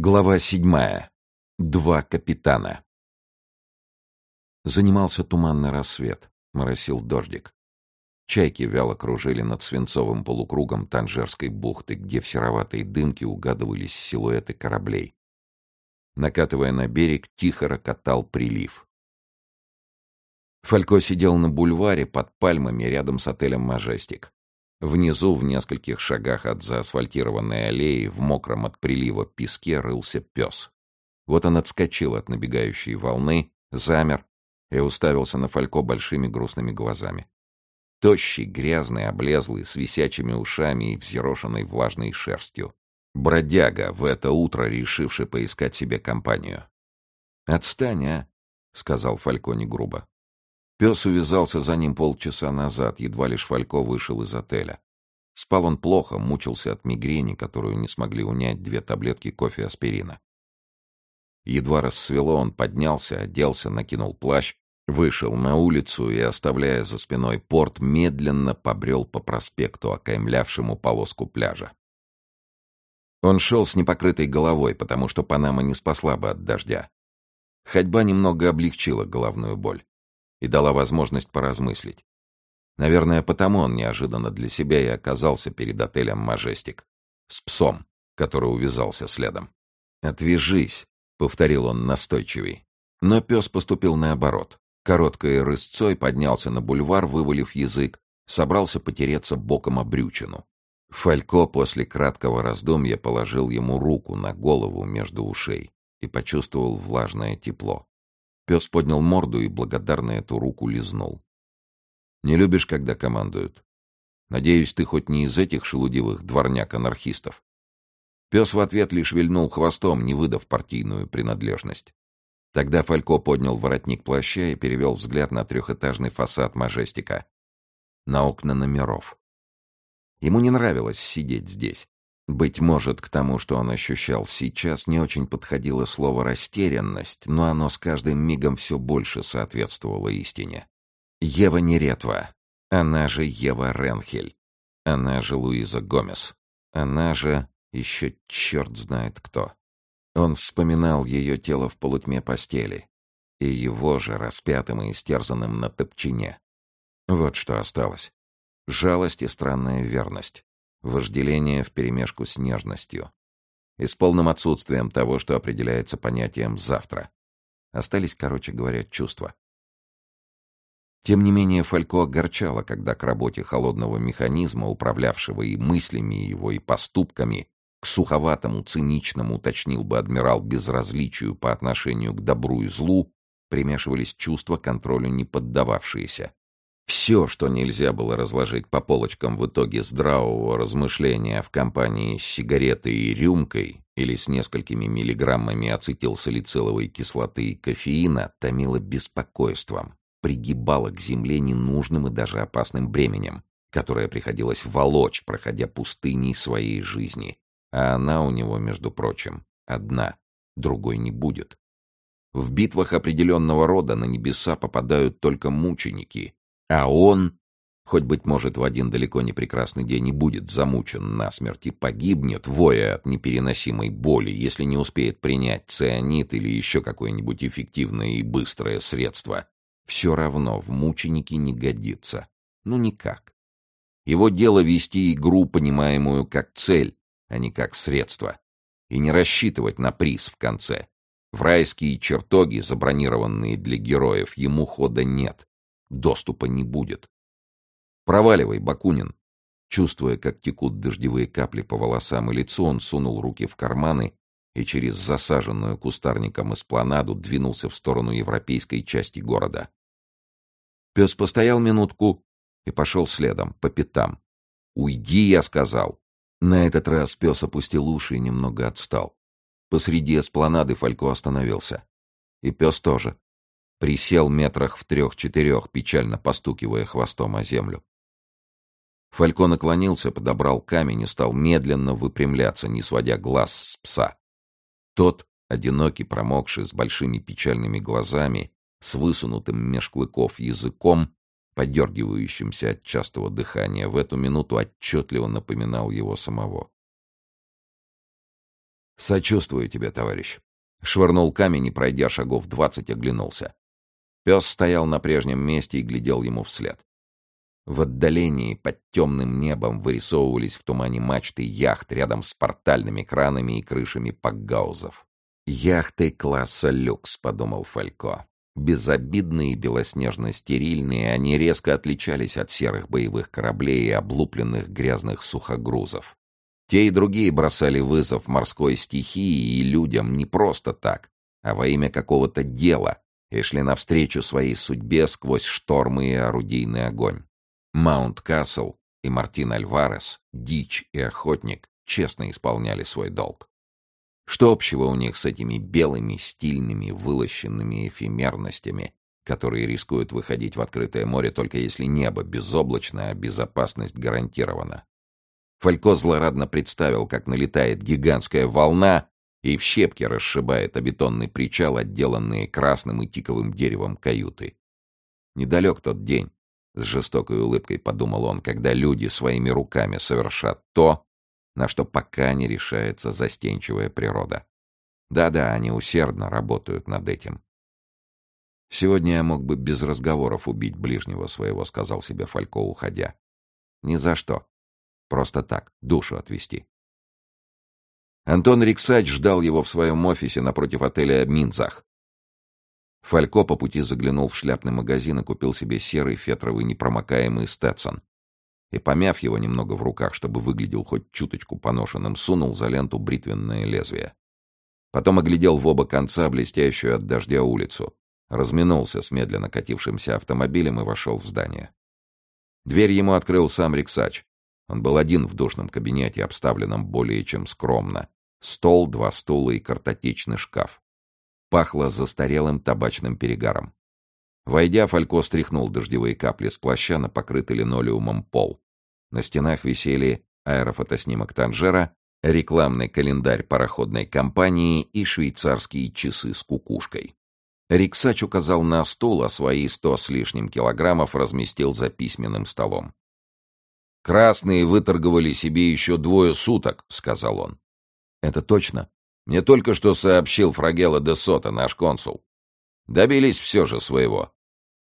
Глава седьмая. Два капитана. Занимался туманный рассвет, моросил дождик. Чайки вяло кружили над свинцовым полукругом Танжерской бухты, где в сероватой дымке угадывались силуэты кораблей. Накатывая на берег, тихо рокотал прилив. Фалько сидел на бульваре под пальмами рядом с отелем «Мажестик». Внизу, в нескольких шагах от заасфальтированной аллеи, в мокром от прилива песке рылся пес. Вот он отскочил от набегающей волны, замер и уставился на Фалько большими грустными глазами. Тощий, грязный, облезлый, с висячими ушами и взъерошенной влажной шерстью. Бродяга, в это утро решивший поискать себе компанию. «Отстань, а!» — сказал Фалько не грубо. Пес увязался за ним полчаса назад, едва лишь Фалько вышел из отеля. Спал он плохо, мучился от мигрени, которую не смогли унять две таблетки кофе аспирина. Едва рассвело, он поднялся, оделся, накинул плащ, вышел на улицу и, оставляя за спиной порт, медленно побрел по проспекту, окаймлявшему полоску пляжа. Он шел с непокрытой головой, потому что Панама не спасла бы от дождя. Ходьба немного облегчила головную боль и дала возможность поразмыслить. Наверное, потому он неожиданно для себя и оказался перед отелем «Мажестик» с псом, который увязался следом. «Отвяжись», — повторил он настойчивей. Но пес поступил наоборот. Короткой рысцой поднялся на бульвар, вывалив язык, собрался потереться боком о брючину. Фалько после краткого раздумья положил ему руку на голову между ушей и почувствовал влажное тепло. Пес поднял морду и благодарно эту руку лизнул. «Не любишь, когда командуют? Надеюсь, ты хоть не из этих шелудивых дворняк-анархистов?» Пес в ответ лишь вильнул хвостом, не выдав партийную принадлежность. Тогда Фалько поднял воротник плаща и перевел взгляд на трехэтажный фасад Мажестика. На окна номеров. Ему не нравилось сидеть здесь. Быть может, к тому, что он ощущал сейчас, не очень подходило слово «растерянность», но оно с каждым мигом все больше соответствовало истине. Ева Неретва, она же Ева Ренхель, она же Луиза Гомес, она же еще черт знает кто. Он вспоминал ее тело в полутьме постели и его же распятым и истерзанным на топчине. Вот что осталось. Жалость и странная верность вожделение вперемешку с нежностью и с полным отсутствием того, что определяется понятием «завтра». Остались, короче говоря, чувства. Тем не менее, Фалько огорчало, когда к работе холодного механизма, управлявшего и мыслями его, и поступками, к суховатому, циничному, уточнил бы адмирал, безразличию по отношению к добру и злу, примешивались чувства контролю не поддававшиеся. Все, что нельзя было разложить по полочкам в итоге здравого размышления в компании с сигаретой и рюмкой или с несколькими миллиграммами ацетилсалициловой кислоты и кофеина, томило беспокойством, пригибало к земле ненужным и даже опасным бременем, которое приходилось волочь, проходя пустыней своей жизни. А она у него, между прочим, одна, другой не будет. В битвах определенного рода на небеса попадают только мученики — а он, хоть, быть может, в один далеко не прекрасный день и будет замучен насмерть и погибнет, воя от непереносимой боли, если не успеет принять цианид или еще какое-нибудь эффективное и быстрое средство, все равно в мученики не годится. Ну, никак. Его дело вести игру, понимаемую как цель, а не как средство, и не рассчитывать на приз в конце. В райские чертоги, забронированные для героев, ему хода нет доступа не будет. Проваливай, Бакунин. Чувствуя, как текут дождевые капли по волосам и лицу, он сунул руки в карманы и через засаженную кустарником эспланаду двинулся в сторону европейской части города. Пес постоял минутку и пошел следом, по пятам. «Уйди», — я сказал. На этот раз пес опустил уши и немного отстал. Посреди эспланады Фалько остановился. И пес тоже. Присел метрах в трех-четырех, печально постукивая хвостом о землю. Фалько наклонился, подобрал камень и стал медленно выпрямляться, не сводя глаз с пса. Тот, одинокий, промокший, с большими печальными глазами, с высунутым меж клыков языком, подергивающимся от частого дыхания, в эту минуту отчетливо напоминал его самого. Сочувствую тебе, товарищ. Швырнул камень и, пройдя шагов двадцать, оглянулся. Пес стоял на прежнем месте и глядел ему вслед. В отдалении под темным небом вырисовывались в тумане мачты яхт рядом с портальными кранами и крышами пакгаузов. «Яхты класса люкс», — подумал Фалько. Безобидные белоснежно-стерильные, они резко отличались от серых боевых кораблей и облупленных грязных сухогрузов. Те и другие бросали вызов морской стихии и людям не просто так, а во имя какого-то дела, и шли навстречу своей судьбе сквозь штормы и орудийный огонь. Маунт Касл и Мартин Альварес, Дич и Охотник честно исполняли свой долг. Что общего у них с этими белыми, стильными, вылощенными эфемерностями, которые рискуют выходить в открытое море только если небо безоблачно, а безопасность гарантирована? Фалько злорадно представил, как налетает гигантская волна и в щепки расшибает о бетонный причал, отделанные красным и тиковым деревом каюты. Недалек тот день, с жестокой улыбкой подумал он, когда люди своими руками совершат то, на что пока не решается застенчивая природа. Да-да, они усердно работают над этим. «Сегодня я мог бы без разговоров убить ближнего своего», — сказал себе Фалько, уходя. «Ни за что. Просто так, душу отвести». Антон Риксач ждал его в своем офисе напротив отеля «Минзах». Фалько по пути заглянул в шляпный магазин и купил себе серый фетровый непромокаемый Стэтсон и, помяв его немного в руках, чтобы выглядел хоть чуточку поношенным, сунул за ленту бритвенное лезвие. Потом оглядел в оба конца блестящую от дождя улицу, разминулся с медленно катившимся автомобилем и вошел в здание. Дверь ему открыл сам Риксач. Он был один в душном кабинете, обставленном более чем скромно. Стол, два стула и картотечный шкаф. Пахло застарелым табачным перегаром. Войдя, Фалько стряхнул дождевые капли с плаща на покрытый линолеумом пол. На стенах висели аэрофотоснимок Танжера, рекламный календарь пароходной компании и швейцарские часы с кукушкой. Риксач указал на стул, а свои сто с лишним килограммов разместил за письменным столом. «Красные выторговали себе еще двое суток», — сказал он. «Это точно. Мне только что сообщил Фрагела де Сота, наш консул. Добились все же своего.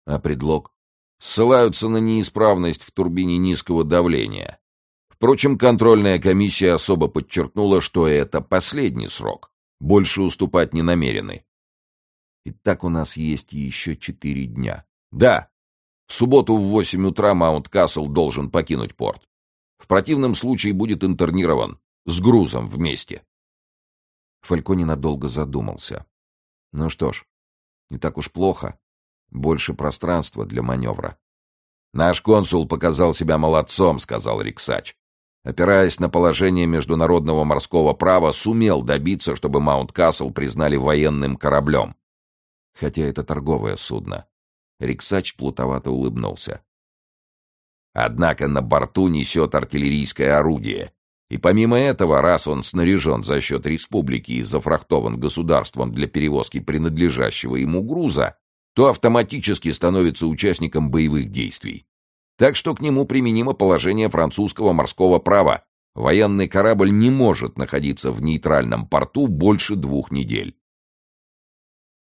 А предлог? Ссылаются на неисправность в турбине низкого давления. Впрочем, контрольная комиссия особо подчеркнула, что это последний срок. Больше уступать не намерены. Итак, у нас есть еще четыре дня. Да. В субботу в восемь утра Маунт Касл должен покинуть порт. В противном случае будет интернирован. С грузом вместе. Фалько ненадолго задумался. Ну что ж, не так уж плохо больше пространства для маневра. «Наш консул показал себя молодцом», — сказал Риксач. Опираясь на положение международного морского права, сумел добиться, чтобы Маунт-Касл признали военным кораблем. Хотя это торговое судно. Риксач плутовато улыбнулся. Однако на борту несет артиллерийское орудие. И помимо этого, раз он снаряжен за счет республики и зафрахтован государством для перевозки принадлежащего ему груза, то автоматически становится участником боевых действий. Так что к нему применимо положение французского морского права. Военный корабль не может находиться в нейтральном порту больше двух недель.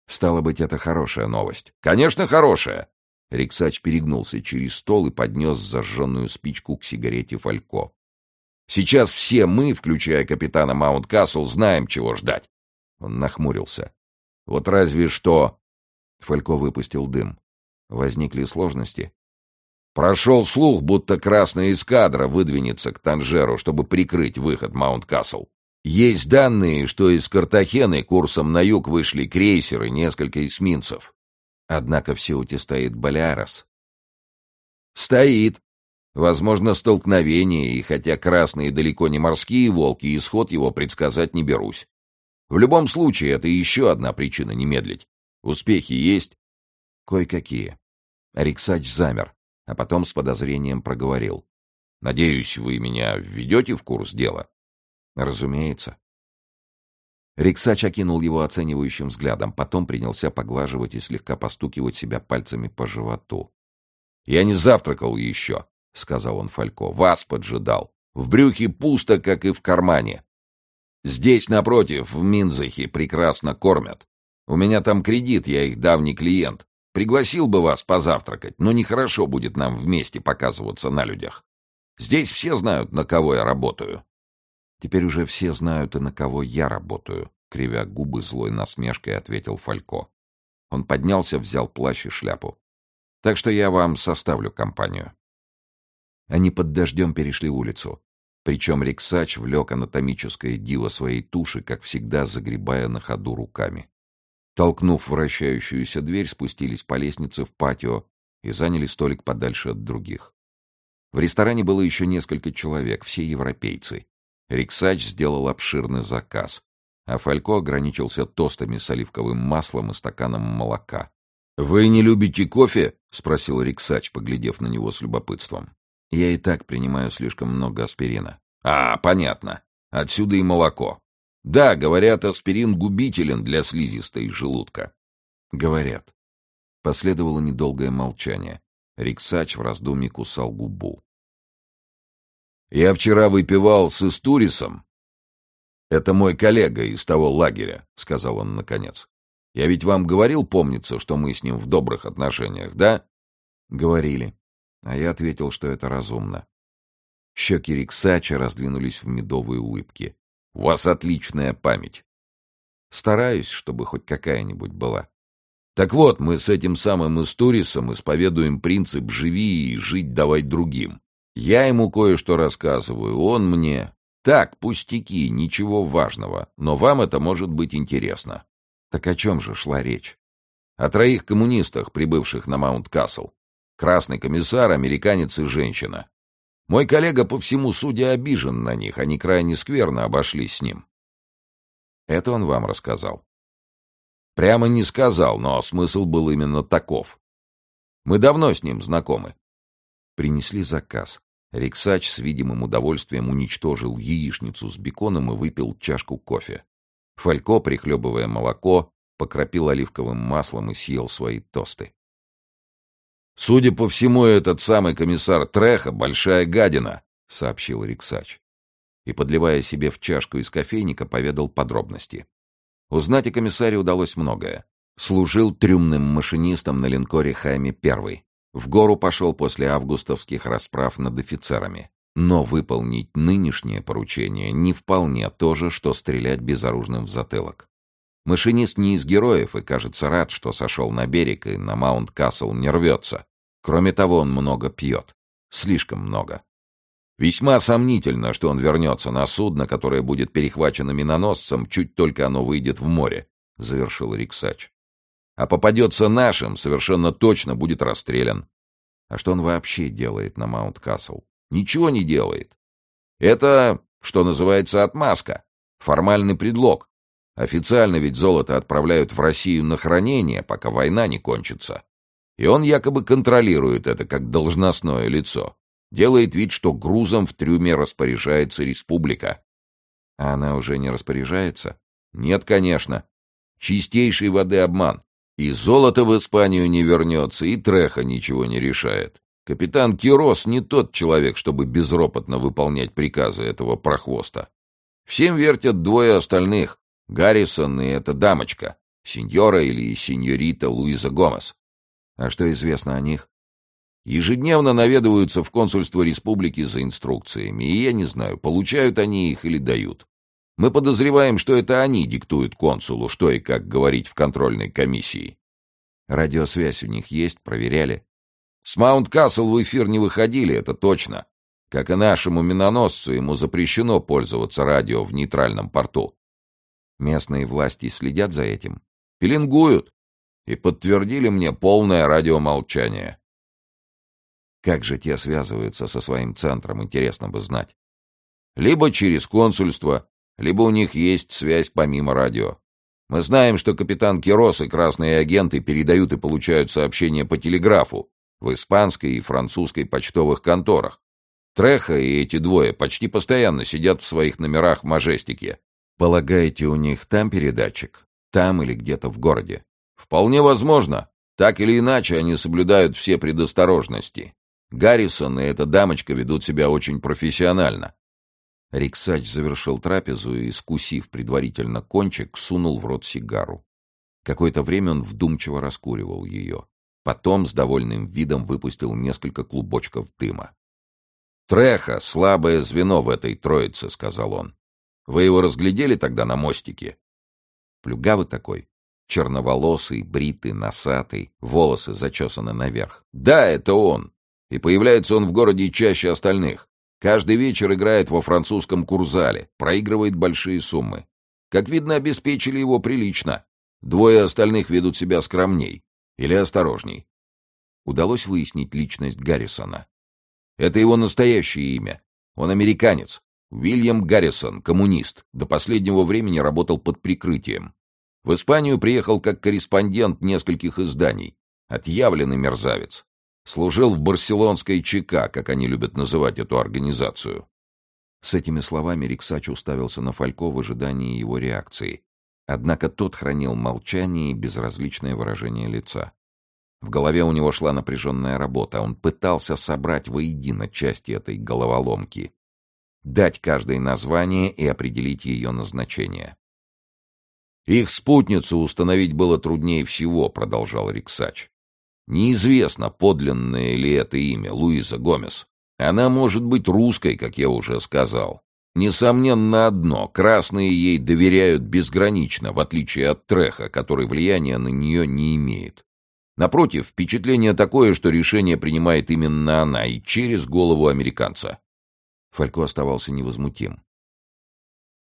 Стало быть, это хорошая новость. Конечно, хорошая. Риксач перегнулся через стол и поднес зажженную спичку к сигарете Фалько. Сейчас все мы, включая капитана Маунт-Касл, знаем, чего ждать. Он нахмурился. Вот разве что Фалько выпустил дым. Возникли сложности. Прошел слух, будто красная эскадра выдвинется к Танжеру, чтобы прикрыть выход Маунт-Касл. Есть данные, что из Картахены курсом на юг вышли крейсеры, несколько эсминцев. Однако в Сеуте Балиарос. Стоит. Возможно, столкновение, и хотя красные далеко не морские волки, исход его предсказать не берусь. В любом случае, это еще одна причина не медлить. Успехи есть? Кое-какие. Риксач замер, а потом с подозрением проговорил. Надеюсь, вы меня введете в курс дела? Разумеется. Риксач окинул его оценивающим взглядом, потом принялся поглаживать и слегка постукивать себя пальцами по животу. «Я не завтракал еще», — сказал он Фалько. «Вас поджидал. В брюхе пусто, как и в кармане». Здесь, напротив, в Минзахе прекрасно кормят. У меня там кредит, я их давний клиент. Пригласил бы вас позавтракать, но нехорошо будет нам вместе показываться на людях. Здесь все знают, на кого я работаю. Теперь уже все знают и на кого я работаю, кривя губы злой насмешкой, ответил Фалько. Он поднялся, взял плащ и шляпу. Так что я вам составлю компанию. Они под дождем перешли улицу. Причем Риксач влек анатомическое диво своей туши, как всегда загребая на ходу руками. Толкнув вращающуюся дверь, спустились по лестнице в патио и заняли столик подальше от других. В ресторане было еще несколько человек, все европейцы. Риксач сделал обширный заказ, а Фалько ограничился тостами с оливковым маслом и стаканом молока. «Вы не любите кофе?» — спросил Риксач, поглядев на него с любопытством. «Я и так принимаю слишком много аспирина». «А, понятно. Отсюда и молоко. Да, говорят, аспирин губителен для слизистой желудка. Говорят. Последовало недолгое молчание. Риксач в раздумье кусал губу. Я вчера выпивал с Истурисом. Это мой коллега из того лагеря, сказал он наконец. Я ведь вам говорил, помнится, что мы с ним в добрых отношениях, да? Говорили. А я ответил, что это разумно. Щеки Риксача раздвинулись в медовые улыбки. У вас отличная память. Стараюсь, чтобы хоть какая-нибудь была. Так вот, мы с этим самым Истурисом исповедуем принцип «живи и жить давай другим». Я ему кое-что рассказываю, он мне. Так, пустяки, ничего важного, но вам это может быть интересно. Так о чем же шла речь? О троих коммунистах, прибывших на Маунт-Касл. Красный комиссар, американец и женщина. Мой коллега по всему суде обижен на них, они крайне скверно обошлись с ним. Это он вам рассказал. Прямо не сказал, но смысл был именно таков. Мы давно с ним знакомы. Принесли заказ. Риксач с видимым удовольствием уничтожил яичницу с беконом и выпил чашку кофе. Фалько, прихлебывая молоко, покропил оливковым маслом и съел свои тосты. «Судя по всему, этот самый комиссар Треха — большая гадина», — сообщил Риксач. И, подливая себе в чашку из кофейника, поведал подробности. Узнать о комиссаре удалось многое. Служил трюмным машинистом на линкоре Хайме I. В гору пошел после августовских расправ над офицерами. Но выполнить нынешнее поручение не вполне то же, что стрелять безоружным в затылок. Машинист не из героев и, кажется, рад, что сошел на берег и на Маунт-Касл не рвется. Кроме того, он много пьет. Слишком много. Весьма сомнительно, что он вернется на судно, которое будет перехвачено миноносцем, чуть только оно выйдет в море, — завершил Риксач. А попадется нашим, совершенно точно будет расстрелян. А что он вообще делает на Маунт-Касл? Ничего не делает. Это, что называется, отмазка. Формальный предлог. Официально ведь золото отправляют в Россию на хранение, пока война не кончится. И он якобы контролирует это как должностное лицо. Делает вид, что грузом в трюме распоряжается республика. А она уже не распоряжается? Нет, конечно. Чистейшей воды обман. И золото в Испанию не вернется, и Треха ничего не решает. Капитан Кирос не тот человек, чтобы безропотно выполнять приказы этого прохвоста. Всем вертят двое остальных. Гаррисон и эта дамочка, сеньора или сеньорита Луиза Гомес. А что известно о них? Ежедневно наведываются в консульство республики за инструкциями, и я не знаю, получают они их или дают. Мы подозреваем, что это они диктуют консулу, что и как говорить в контрольной комиссии. Радиосвязь у них есть, проверяли. С Маунт-Касл в эфир не выходили, это точно. Как и нашему миноносцу, ему запрещено пользоваться радио в нейтральном порту. Местные власти следят за этим. Пеленгуют. И подтвердили мне полное радиомолчание. Как же те связываются со своим центром, интересно бы знать. Либо через консульство, либо у них есть связь помимо радио. Мы знаем, что капитан Кирос и красные агенты передают и получают сообщения по телеграфу в испанской и французской почтовых конторах. Треха и эти двое почти постоянно сидят в своих номерах в Мажестике. Полагаете, у них там передатчик? Там или где-то в городе? Вполне возможно. Так или иначе, они соблюдают все предосторожности. Гаррисон и эта дамочка ведут себя очень профессионально. Риксач завершил трапезу и, скусив предварительно кончик, сунул в рот сигару. Какое-то время он вдумчиво раскуривал ее. Потом с довольным видом выпустил несколько клубочков дыма. «Треха — слабое звено в этой троице», — сказал он. «Вы его разглядели тогда на мостике?» Плюгавый такой, черноволосый, бритый, носатый, волосы зачесаны наверх. «Да, это он! И появляется он в городе чаще остальных. Каждый вечер играет во французском курзале, проигрывает большие суммы. Как видно, обеспечили его прилично. Двое остальных ведут себя скромней. Или осторожней. Удалось выяснить личность Гаррисона. Это его настоящее имя. Он американец. Уильям Гаррисон, коммунист. До последнего времени работал под прикрытием. В Испанию приехал как корреспондент нескольких изданий. Отъявленный мерзавец. Служил в барселонской ЧК, как они любят называть эту организацию. С этими словами Риксач уставился на Фалько в ожидании его реакции. Однако тот хранил молчание и безразличное выражение лица. В голове у него шла напряженная работа. Он пытался собрать воедино части этой головоломки. Дать каждой название и определить ее назначение. «Их спутницу установить было труднее всего», — продолжал Риксач. «Неизвестно, подлинное ли это имя, Луиза Гомес. Она может быть русской, как я уже сказал. Несомненно одно, красные ей доверяют безгранично, в отличие от Треха, который влияния на нее не имеет. Напротив, впечатление такое, что решение принимает именно она и через голову американца. Фалько оставался невозмутим.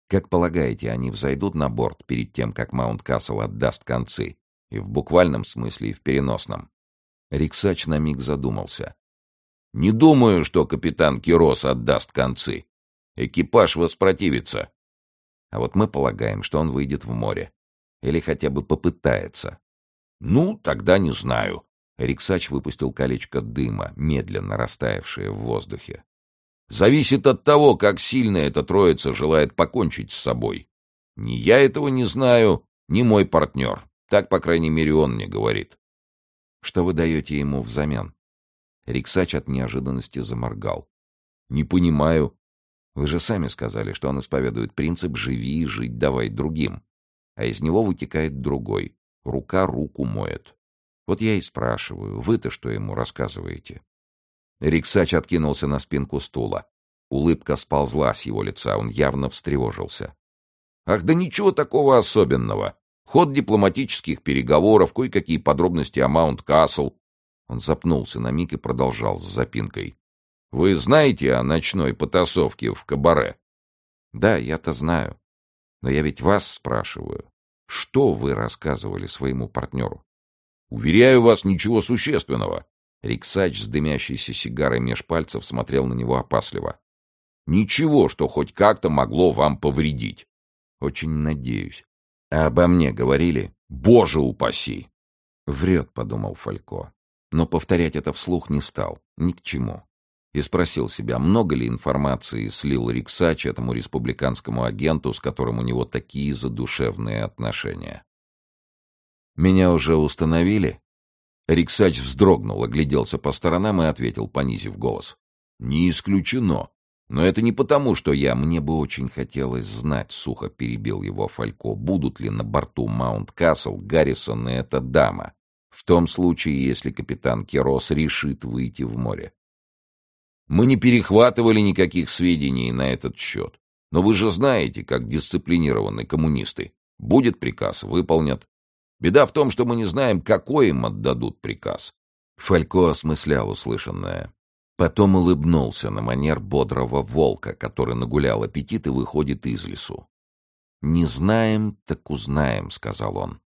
Как полагаете, они взойдут на борт перед тем, как Маунт Кассел отдаст концы? И в буквальном смысле, и в переносном. Риксач на миг задумался. «Не думаю, что капитан Кирос отдаст концы. Экипаж воспротивится. А вот мы полагаем, что он выйдет в море. Или хотя бы попытается. Ну, тогда не знаю. Риксач выпустил колечко дыма, медленно растаявшее в воздухе. Зависит от того, как сильно эта троица желает покончить с собой. Ни я этого не знаю, ни мой партнер. Так, по крайней мере, он мне говорит. Что вы даете ему взамен? Риксач от неожиданности заморгал. Не понимаю. Вы же сами сказали, что он исповедует принцип «живи и жить давай другим», а из него вытекает другой. Рука руку моет. Вот я и спрашиваю, вы-то что ему рассказываете? Риксач откинулся на спинку стула. Улыбка сползла с его лица, он явно встревожился. «Ах, да ничего такого особенного. Ход дипломатических переговоров, кое-какие подробности о Маунт-Касл». Он запнулся на миг и продолжал с запинкой. «Вы знаете о ночной потасовке в кабаре?» «Да, я-то знаю. Но я ведь вас спрашиваю. Что вы рассказывали своему партнеру? Уверяю вас, ничего существенного. Риксач с дымящейся сигарой меж пальцев смотрел на него опасливо. Ничего, что хоть как-то могло вам повредить. Очень надеюсь. А обо мне говорили? Боже упаси! Врет, подумал Фалько. Но повторять это вслух не стал. Ни к чему и спросил себя, много ли информации слил Риксач этому республиканскому агенту, с которым у него такие задушевные отношения. «Меня уже установили?» Риксач вздрогнул, огляделся по сторонам и ответил, понизив голос. «Не исключено. Но это не потому, что я... Мне бы очень хотелось знать, — сухо перебил его Фалько, — будут ли на борту Маунт-Кассел Гаррисон и эта дама, в том случае, если капитан Керос решит выйти в море. Мы не перехватывали никаких сведений на этот счет. Но вы же знаете, как дисциплинированы коммунисты. Будет приказ, выполнят. Беда в том, что мы не знаем, какой им отдадут приказ. Фалько осмыслял услышанное. Потом улыбнулся на манер бодрого волка, который нагулял аппетит и выходит из лесу. «Не знаем, так узнаем», — сказал он.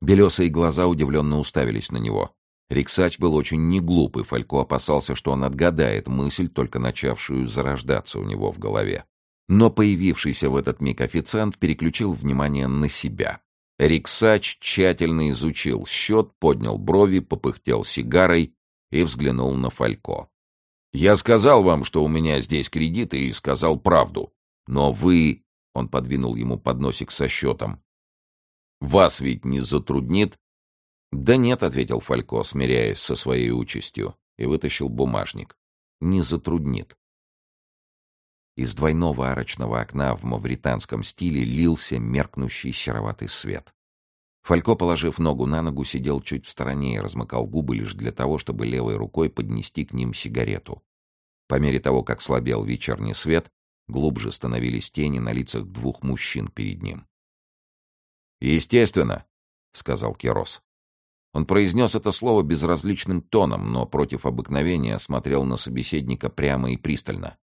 Белесые глаза удивленно уставились на него. Риксач был очень неглуп, и Фалько опасался, что он отгадает мысль, только начавшую зарождаться у него в голове. Но появившийся в этот миг официант переключил внимание на себя. Риксач тщательно изучил счет, поднял брови, попыхтел сигарой и взглянул на Фалько. «Я сказал вам, что у меня здесь кредиты, и сказал правду. Но вы...» — он подвинул ему подносик со счетом. «Вас ведь не затруднит, «Да нет», — ответил Фалько, смиряясь со своей участью, и вытащил бумажник. «Не затруднит». Из двойного арочного окна в мавританском стиле лился меркнущий сероватый свет. Фалько, положив ногу на ногу, сидел чуть в стороне и размыкал губы лишь для того, чтобы левой рукой поднести к ним сигарету. По мере того, как слабел вечерний свет, глубже становились тени на лицах двух мужчин перед ним. «Естественно», — сказал Керос. Он произнес это слово безразличным тоном, но против обыкновения смотрел на собеседника прямо и пристально.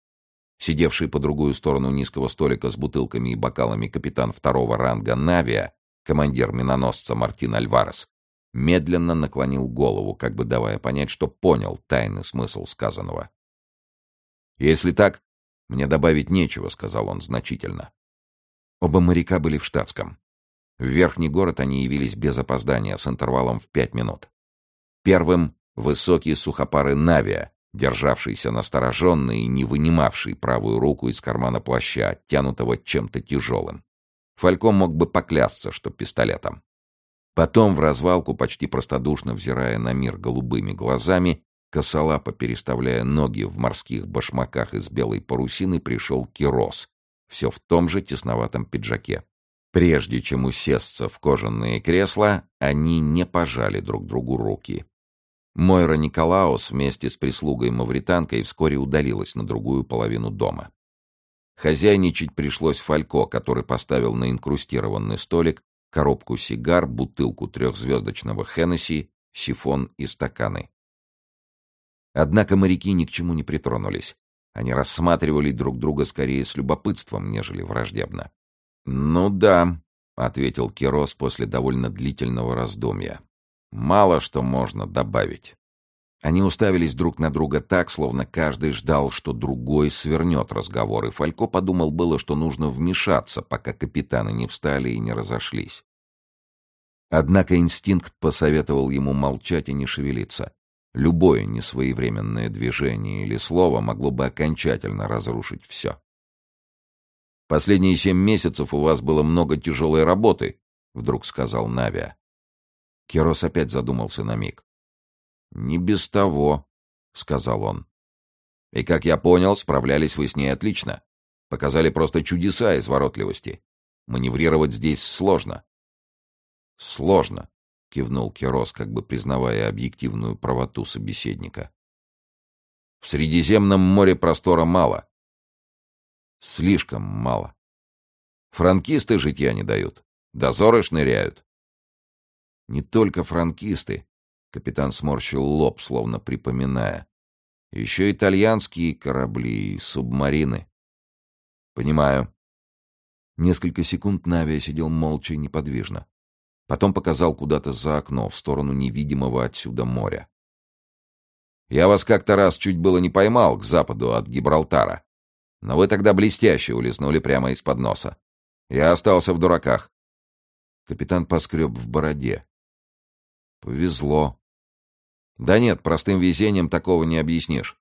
Сидевший по другую сторону низкого столика с бутылками и бокалами капитан второго ранга Навия командир миноносца Мартин Альварес, медленно наклонил голову, как бы давая понять, что понял тайный смысл сказанного. «Если так, мне добавить нечего», — сказал он значительно. Оба моряка были в штатском. В верхний город они явились без опоздания, с интервалом в пять минут. Первым — высокий сухопарый Навия, державшийся настороженно и не вынимавший правую руку из кармана плаща, оттянутого чем-то тяжелым. Фалько мог бы поклясться, что пистолетом. Потом в развалку, почти простодушно взирая на мир голубыми глазами, косолапо переставляя ноги в морских башмаках из белой парусины, пришел Кирос, все в том же тесноватом пиджаке. Прежде чем усесться в кожаные кресла, они не пожали друг другу руки. Мойра Николаус вместе с прислугой-мавританкой вскоре удалилась на другую половину дома. Хозяйничать пришлось Фалько, который поставил на инкрустированный столик коробку сигар, бутылку трехзвездочного Хеннесси, сифон и стаканы. Однако моряки ни к чему не притронулись. Они рассматривали друг друга скорее с любопытством, нежели враждебно. «Ну да», — ответил Кирос после довольно длительного раздумья. «Мало что можно добавить». Они уставились друг на друга так, словно каждый ждал, что другой свернет разговор, и Фалько подумал было, что нужно вмешаться, пока капитаны не встали и не разошлись. Однако инстинкт посоветовал ему молчать и не шевелиться. Любое несвоевременное движение или слово могло бы окончательно разрушить все. «Последние семь месяцев у вас было много тяжелой работы», — вдруг сказал Навия. Керос опять задумался на миг. «Не без того», — сказал он. «И, как я понял, справлялись вы с ней отлично. Показали просто чудеса изворотливости. Маневрировать здесь сложно». «Сложно», — кивнул Керос, как бы признавая объективную правоту собеседника. «В Средиземном море простора мало. Слишком мало. Франкисты житья не дают. Дозоры шныряют. Не только франкисты, Капитан сморщил лоб, словно припоминая. Еще итальянские корабли и субмарины. Понимаю. Несколько секунд Навия сидел молча и неподвижно. Потом показал куда-то за окно, в сторону невидимого отсюда моря. Я вас как-то раз чуть было не поймал к западу от Гибралтара. Но вы тогда блестяще улизнули прямо из-под носа. Я остался в дураках. Капитан поскреб в бороде. Повезло. Да нет, простым везением такого не объяснишь.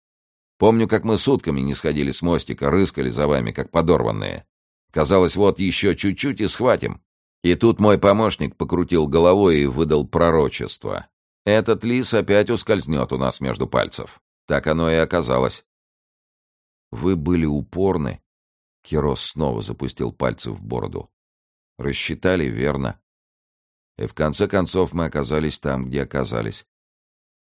Помню, как мы сутками не сходили с мостика, рыскали за вами, как подорванные. Казалось, вот еще чуть-чуть и схватим. И тут мой помощник покрутил головой и выдал пророчество. Этот лис опять ускользнет у нас между пальцев. Так оно и оказалось. Вы были упорны. Кирос снова запустил пальцы в бороду. Рассчитали верно. И в конце концов мы оказались там, где оказались.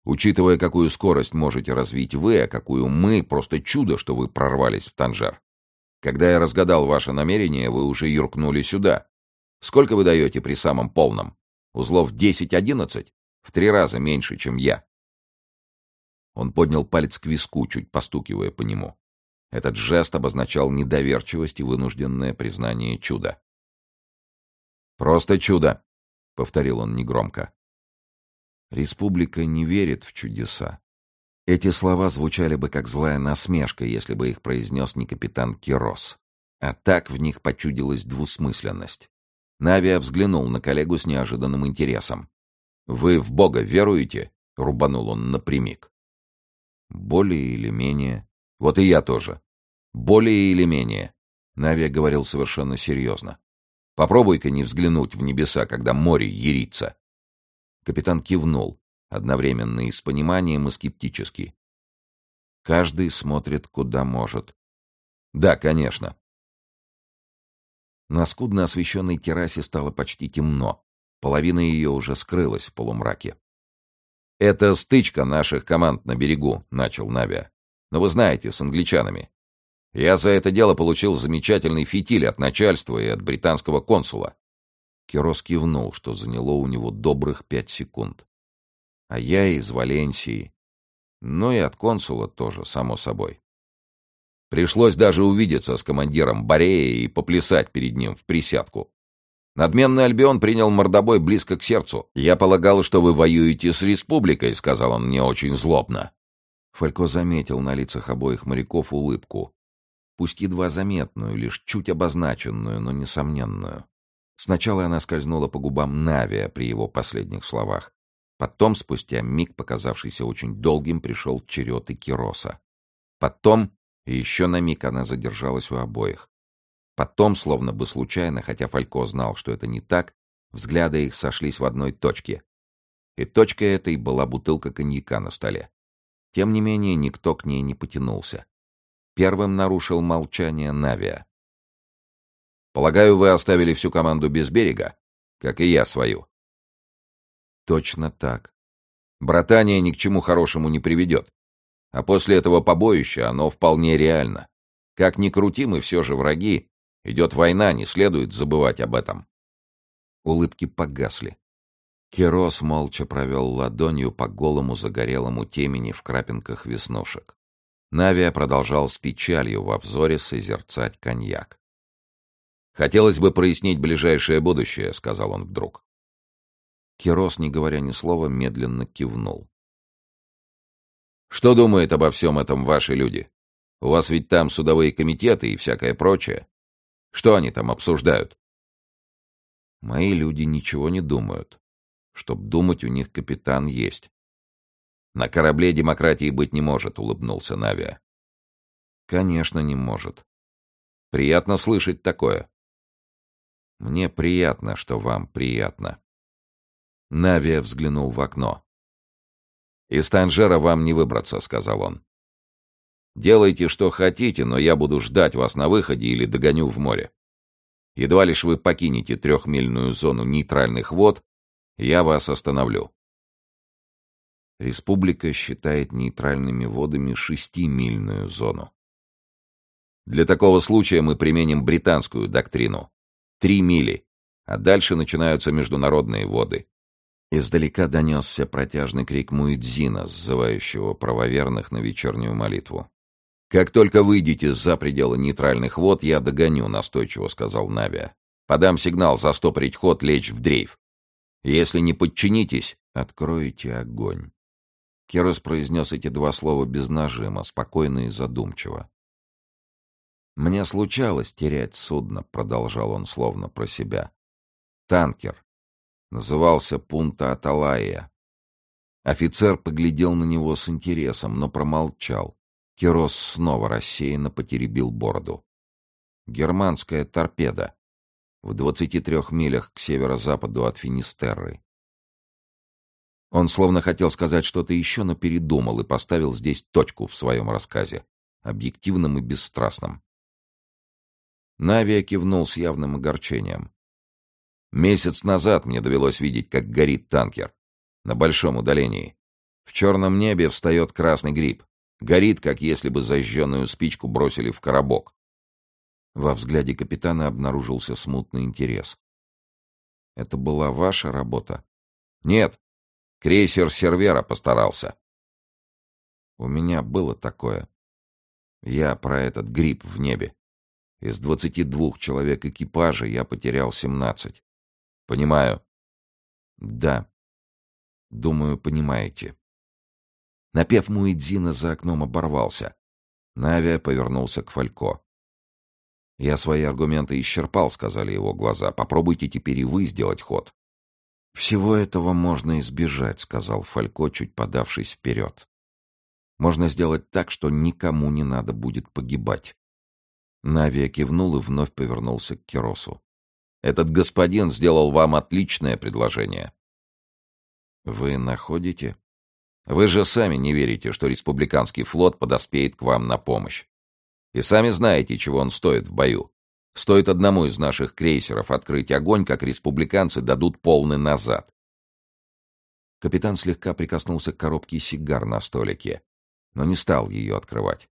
Учитывая, какую скорость можете развить вы, а какую мы, просто чудо, что вы прорвались в Танжер. Когда я разгадал ваше намерение, вы уже юркнули сюда. Сколько вы даете при самом полном? Узлов 10-11? В три раза меньше, чем я. Он поднял палец к виску, чуть постукивая по нему. Этот жест обозначал недоверчивость и вынужденное признание чуда. «Просто чудо», — повторил он негромко. Республика не верит в чудеса. Эти слова звучали бы как злая насмешка, если бы их произнес не капитан Кирос. А так в них почудилась двусмысленность. Навия взглянул на коллегу с неожиданным интересом. «Вы в Бога веруете?» — рубанул он напрямик. «Более или менее. Вот и я тоже. Более или менее». Навия говорил совершенно серьезно. «Попробуй-ка не взглянуть в небеса, когда море ерится. Капитан кивнул, одновременно и с пониманием, и скептически. Каждый смотрит куда может. Да, конечно. На скудно освещенной террасе стало почти темно. Половина ее уже скрылась в полумраке. «Это стычка наших команд на берегу», — начал Навия. «Но вы знаете, с англичанами. Я за это дело получил замечательный фитиль от начальства и от британского консула». Керос кивнул, что заняло у него добрых пять секунд. «А я из Валенсии. Ну и от консула тоже, само собой. Пришлось даже увидеться с командиром Борея и поплясать перед ним в присядку. Надменный Альбион принял мордобой близко к сердцу. «Я полагал, что вы воюете с республикой», — сказал он мне очень злобно. Фалько заметил на лицах обоих моряков улыбку. Пусть едва заметную, лишь чуть обозначенную, но несомненную. Сначала она скользнула по губам Навия при его последних словах. Потом, спустя миг, показавшийся очень долгим, пришел черед и Кироса. Потом и еще на миг она задержалась у обоих. Потом, словно бы случайно, хотя Фалько знал, что это не так, взгляды их сошлись в одной точке. И точкой этой была бутылка коньяка на столе. Тем не менее, никто к ней не потянулся. Первым нарушил молчание Навия. «Полагаю, вы оставили всю команду без берега, как и я свою». «Точно так. Братание ни к чему хорошему не приведет. А после этого побоища оно вполне реально. Как ни крути, мы все же враги. Идет война, не следует забывать об этом. Улыбки погасли. Керос молча провел ладонью по голому загорелому темени в крапинках веснушек. Навия продолжал с печалью во взоре созерцать коньяк. «Хотелось бы прояснить ближайшее будущее», — сказал он вдруг. Керос, не говоря ни слова, медленно кивнул. Что думают обо всем этом ваши люди? У вас ведь там судовые комитеты и всякое прочее. Что они там обсуждают? Мои люди ничего не думают. Чтоб думать, у них капитан есть. На корабле демократии быть не может, улыбнулся Навия. Конечно, не может. Приятно слышать такое. Мне приятно, что вам приятно. Навия взглянул в окно. «Из Танжера вам не выбраться», — сказал он. «Делайте, что хотите, но я буду ждать вас на выходе или догоню в море. Едва лишь вы покинете трехмильную зону нейтральных вод, я вас остановлю». Республика считает нейтральными водами шестимильную зону. Для такого случая мы применим британскую доктрину. Три мили, а дальше начинаются международные воды. Издалека донесся протяжный крик Муэдзина, сзывающего правоверных на вечернюю молитву. «Как только выйдете за пределы нейтральных вод, я догоню», — настойчиво сказал Навия. «Подам сигнал застопорить ход, лечь в дрейф. Если не подчинитесь, откроете огонь». Керос произнес эти два слова без нажима, спокойно и задумчиво. «Мне случалось терять судно», — продолжал он словно про себя. «Танкер, Назывался Пунта Аталая. Офицер поглядел на него с интересом, но промолчал. Керос снова рассеянно потеребил бороду. Германская торпеда. В двадцати трех милях к северо-западу от Финистерры. Он словно хотел сказать что-то еще, но передумал и поставил здесь точку в своем рассказе, объективным и бесстрастным. Навия кивнул с явным огорчением. Месяц назад мне довелось видеть, как горит танкер. На большом удалении. В черном небе встает красный гриб. Горит, как если бы зажженную спичку бросили в коробок. Во взгляде капитана обнаружился смутный интерес. «Это была ваша работа?» «Нет. Крейсер Сервера постарался». «У меня было такое. Я про этот гриб в небе. Из двадцати двух человек экипажа я потерял семнадцать. Понимаю. Да. Думаю, понимаете. Напев Муэдзина за окном оборвался. Навия повернулся к Фалько. «Я свои аргументы исчерпал», — сказали его глаза. «Попробуйте теперь и вы сделать ход». «Всего этого можно избежать», — сказал Фалько, чуть подавшись вперед. «Можно сделать так, что никому не надо будет погибать». Навия кивнул и вновь повернулся к Керосу. Этот господин сделал вам отличное предложение. Вы находите? Вы же сами не верите, что республиканский флот подоспеет к вам на помощь. И сами знаете, чего он стоит в бою. Стоит одному из наших крейсеров открыть огонь, как республиканцы дадут полный назад. Капитан слегка прикоснулся к коробке сигар на столике, но не стал ее открывать.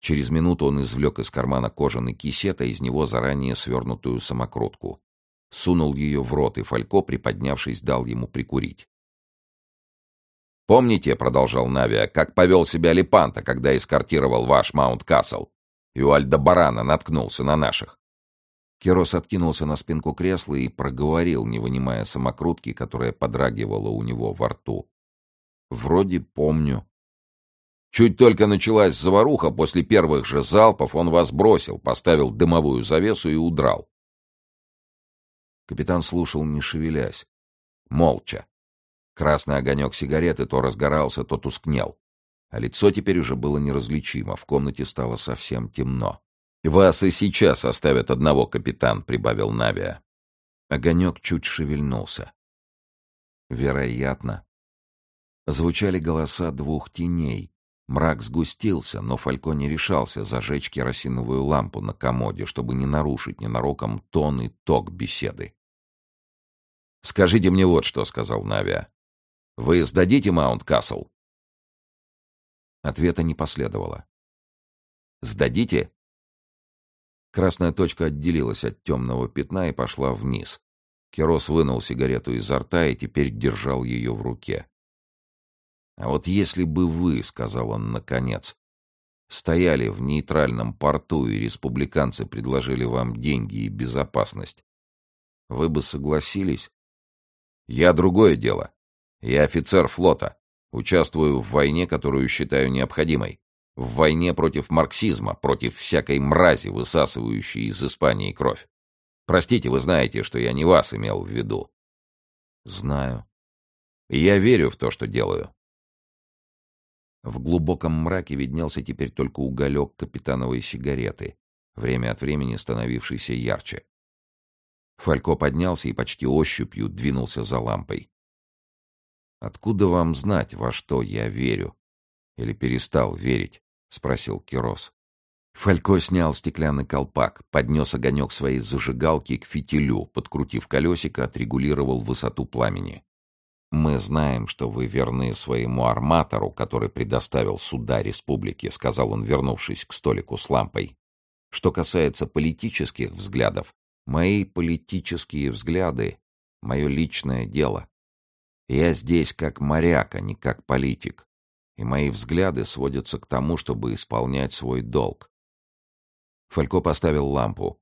Через минуту он извлек из кармана кожаный кисет, а из него заранее свернутую самокрутку. Сунул ее в рот, и Фалько, приподнявшись, дал ему прикурить. «Помните, — продолжал Навия, — как повел себя Лепанта, когда эскортировал ваш Маунт-Кассел, и у Альдебарана наткнулся на наших?» Керос откинулся на спинку кресла и проговорил, не вынимая самокрутки, которая подрагивала у него во рту. «Вроде помню». Чуть только началась заваруха, после первых же залпов он вас бросил, поставил дымовую завесу и удрал. Капитан слушал, не шевелясь. Молча. Красный огонек сигареты то разгорался, то тускнел. А лицо теперь уже было неразличимо, в комнате стало совсем темно. «Вас и сейчас оставят одного, капитан», — прибавил Навия. Огонек чуть шевельнулся. Вероятно. Звучали голоса двух теней. Мрак сгустился, но Фалько не решался зажечь керосиновую лампу на комоде, чтобы не нарушить ненароком тон и ток беседы. «Скажите мне вот что», — сказал Навия. «Вы сдадите Маунт-Кассел?» Ответа не последовало. «Сдадите?» Красная точка отделилась от темного пятна и пошла вниз. Керос вынул сигарету изо рта и теперь держал ее в руке. «А вот если бы вы, — сказал он наконец, — стояли в нейтральном порту и республиканцы предложили вам деньги и безопасность, вы бы согласились?» «Я другое дело. Я офицер флота. Участвую в войне, которую считаю необходимой в войне против марксизма, против всякой мрази, высасывающей из Испании кровь. Простите, вы знаете, что я не вас имел в виду. Знаю. я верю в то, что делаю. В глубоком мраке виднелся теперь только уголек капитановой сигареты, время от времени становившийся ярче. Фалько поднялся и почти ощупью двинулся за лампой. «Откуда вам знать, во что я верю? Или перестал верить?» — спросил Кирос. Фалько снял стеклянный колпак, поднес огонек своей зажигалки к фитилю, подкрутив колесико, отрегулировал высоту пламени. «Мы знаем, что вы верны своему арматору, который предоставил суда республики», — сказал он, вернувшись к столику с лампой. «Что касается политических взглядов, мои политические взгляды — мое личное дело. Я здесь как моряк, а не как политик и мои взгляды сводятся к тому, чтобы исполнять свой долг. Фалько поставил лампу.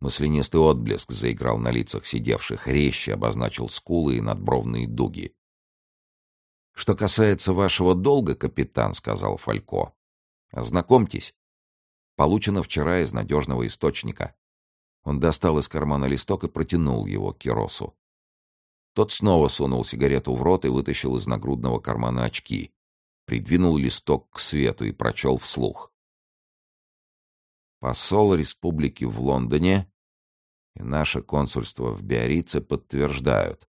Маслянистый отблеск заиграл на лицах сидевших, резче обозначил скулы и надбровные дуги. «Что касается вашего долга, капитан», — сказал Фалько, — «ознакомьтесь. Получено вчера из надежного источника». Он достал из кармана листок и протянул его Киросу. Тот снова сунул сигарету в рот и вытащил из нагрудного кармана очки придвинул листок к свету и прочел вслух. Посол республики в Лондоне и наше консульство в Биорице подтверждают.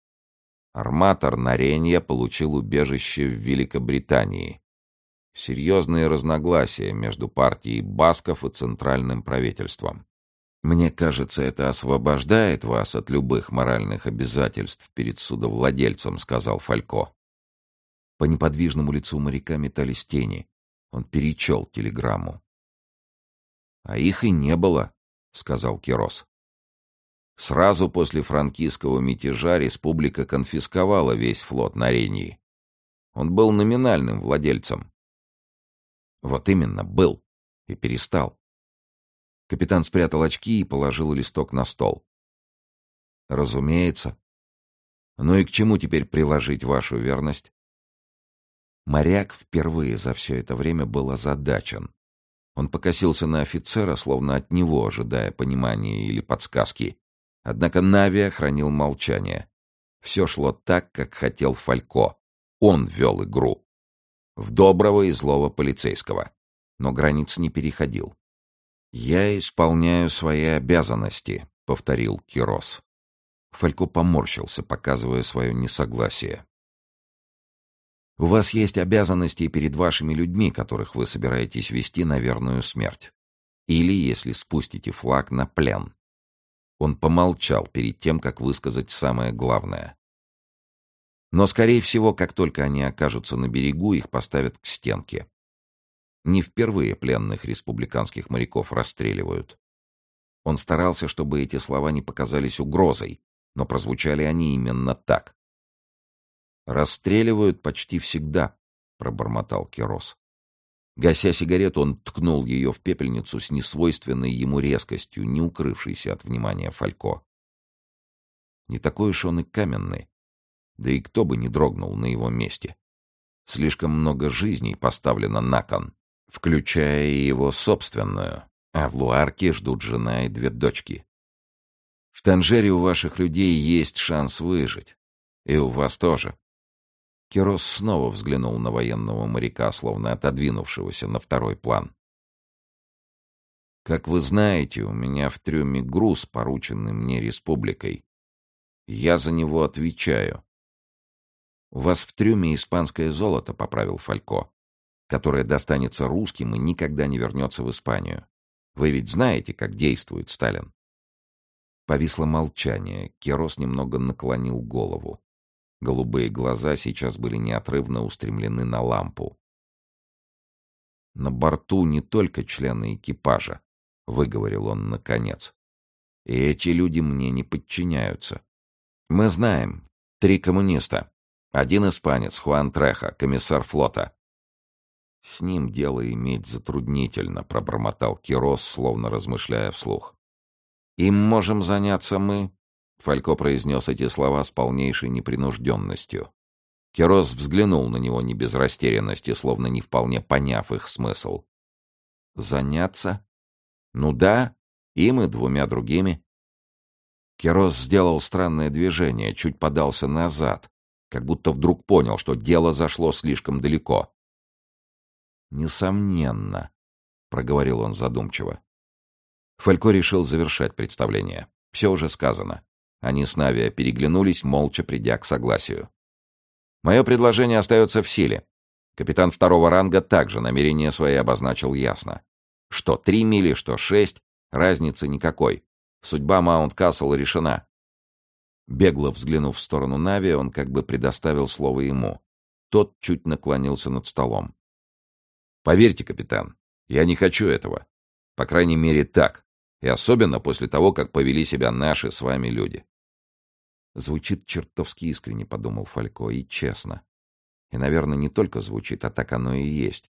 Арматор Наренья получил убежище в Великобритании. Серьезные разногласия между партией Басков и центральным правительством. Мне кажется, это освобождает вас от любых моральных обязательств перед судовладельцем, сказал Фалько. По неподвижному лицу моряка метались тени. Он перечел телеграмму. — А их и не было, — сказал Кирос. Сразу после франкистского мятежа республика конфисковала весь флот на Рении. Он был номинальным владельцем. Вот именно, был. И перестал. Капитан спрятал очки и положил листок на стол. Разумеется. Ну и к чему теперь приложить вашу верность? Моряк впервые за все это время был озадачен. Он покосился на офицера, словно от него, ожидая понимания или подсказки. Однако Нави хранил молчание. Все шло так, как хотел Фалько. Он вел игру. В доброго и злого полицейского. Но границ не переходил. «Я исполняю свои обязанности», — повторил Кирос. Фалько поморщился, показывая свое несогласие. У вас есть обязанности перед вашими людьми, которых вы собираетесь вести на верную смерть. Или, если спустите флаг, на плен. Он помолчал перед тем, как высказать самое главное. Но, скорее всего, как только они окажутся на берегу, их поставят к стенке. Не впервые пленных республиканских моряков расстреливают. Он старался, чтобы эти слова не показались угрозой, но прозвучали они именно так. «Расстреливают почти всегда», — пробормотал Керос. Гася сигарету, он ткнул ее в пепельницу с несвойственной ему резкостью, не укрывшейся от внимания Фалько. Не такой уж он и каменный. Да и кто бы не дрогнул на его месте. Слишком много жизней поставлено на кон, включая и его собственную, а в Луарке ждут жена и две дочки. В Танжере у ваших людей есть шанс выжить. И у вас тоже. Кирос снова взглянул на военного моряка, словно отодвинувшегося на второй план. «Как вы знаете, у меня в трюме груз, порученный мне республикой. Я за него отвечаю. У вас в трюме испанское золото, — поправил Фалько, — которое достанется русским и никогда не вернется в Испанию. Вы ведь знаете, как действует Сталин?» Повисло молчание. Керос немного наклонил голову. Голубые глаза сейчас были неотрывно устремлены на лампу. «На борту не только члены экипажа», — выговорил он наконец. «И эти люди мне не подчиняются. Мы знаем, три коммуниста. Один испанец, Хуан Треха, комиссар флота. С ним дело иметь затруднительно, пробормотал Кирос, словно размышляя вслух. Им можем заняться мы, Фалько произнес эти слова с полнейшей непринужденностью. Керос взглянул на него не без растерянности, словно не вполне поняв их смысл. «Заняться? Ну да, им и двумя другими». Керос сделал странное движение, чуть подался назад, как будто вдруг понял, что дело зашло слишком далеко. «Несомненно», — проговорил он задумчиво. Фалько решил завершать представление. Все уже сказано. Они с Навиа переглянулись, молча придя к согласию. «Мое предложение остается в силе. Капитан второго ранга также намерение свои обозначил ясно. Что три мили, что шесть, разницы никакой. Судьба Маунт-Касл решена». Бегло взглянув в сторону Нави, он как бы предоставил слово ему. Тот чуть наклонился над столом. «Поверьте, капитан, я не хочу этого. По крайней мере, так. И особенно после того, как повели себя наши с вами люди. Звучит чертовски искренне, подумал Фалько, и честно. И, наверное, не только звучит, а так оно и есть.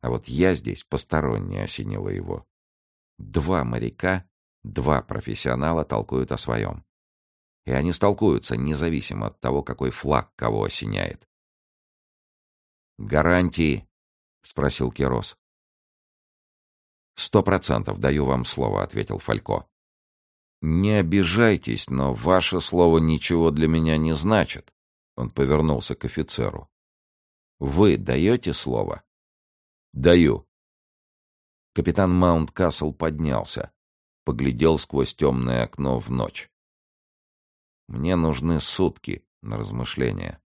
А вот я здесь посторонне осенила его. Два моряка, два профессионала толкуют о своем. И они столкуются, независимо от того, какой флаг кого осеняет. «Гарантии?» — спросил Керос. «Сто процентов, даю вам слово», — ответил Фалько. «Не обижайтесь, но ваше слово ничего для меня не значит», — он повернулся к офицеру. «Вы даете слово?» «Даю». Капитан Маунт-Касл поднялся, поглядел сквозь темное окно в ночь. «Мне нужны сутки на размышления».